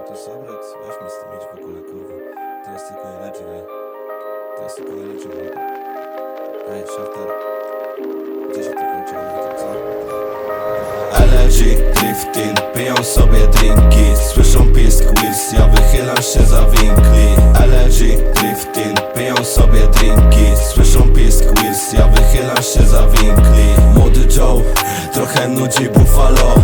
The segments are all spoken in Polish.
Rex, weź mi z tym idź w ogóle, kurwa. Teraz tylko energy, ej. Teraz tylko energy, brother. Ej, shafter. Gdzie się to kończy, energy, co? Allergy, drifting, piją sobie drinki Słyszą pisk Wills, ja wychylam się za winkli Allergy, drifting, piją sobie drinki Słyszą pisk Wills, ja wychylam się za winkli Młody Joe, trochę nudzi Buffalo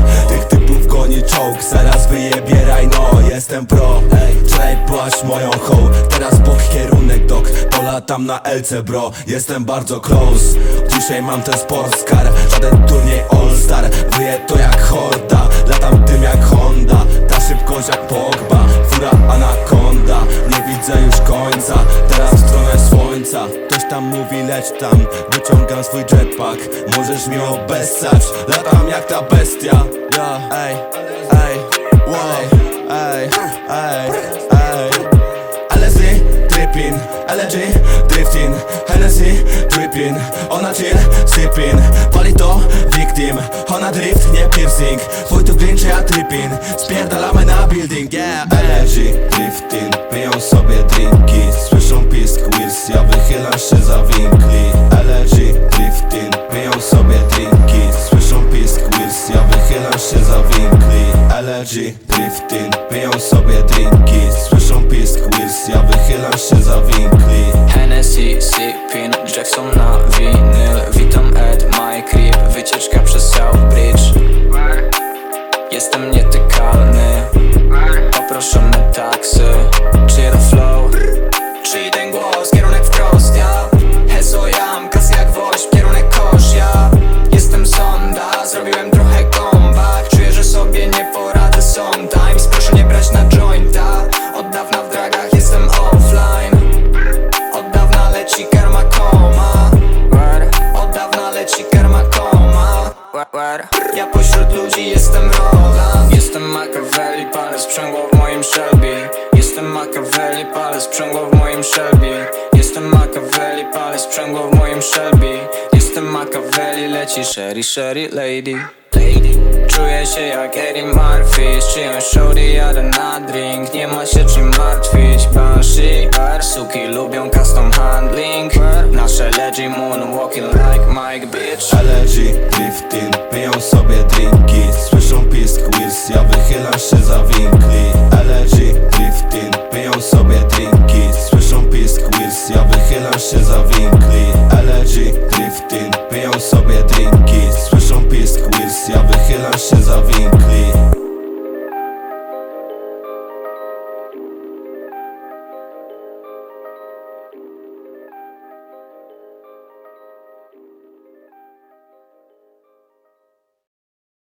Pro, ej, wczoraj byłaś moją hoł Teraz pod kierunek dok, polatam na LC bro. Jestem bardzo close, dzisiaj mam ten sportscar Żaden turniej all star, wyje to jak horda. Latam tym jak Honda, ta szybkość jak Pogba. Fura anakonda, nie widzę już końca. Teraz w stronę słońca. Ktoś tam mówi leć tam, wyciągam swój jetpack. Możesz mi obessać, latam jak ta bestia. Ja, ej, tripping, LG, drifting Hennessy, dripping, ona chill, sipping. Pali to, victim, ona drift, nie piercing. Twój tu green czy ja tripping, spierdalamy na building, yeah. LG, drifting, piją sobie drinki. Słyszą pisk Wills, ja wychylam się za winkli LG, drifting, piją sobie drinki Słyszą pisk Wills, ja wychylam się za winkli. Hennessy, sipping, Jackson na winyl. Witam Ed, my crib, wycieczka przez South Bridge Jestem nietykalny, poproszony taksy Machiavelli, palę sprzęgło w moim Shelby Jestem Machiavelli, leci Sherry, Sherry Lady. Czuję się jak Eddie Murphy. Z czyjąś shorty jadę na drink. Nie ma się czym martwić. Banshee Suki lubią custom handling. Nasze leggy moonwalking like Mike Bitch. LG, drifting,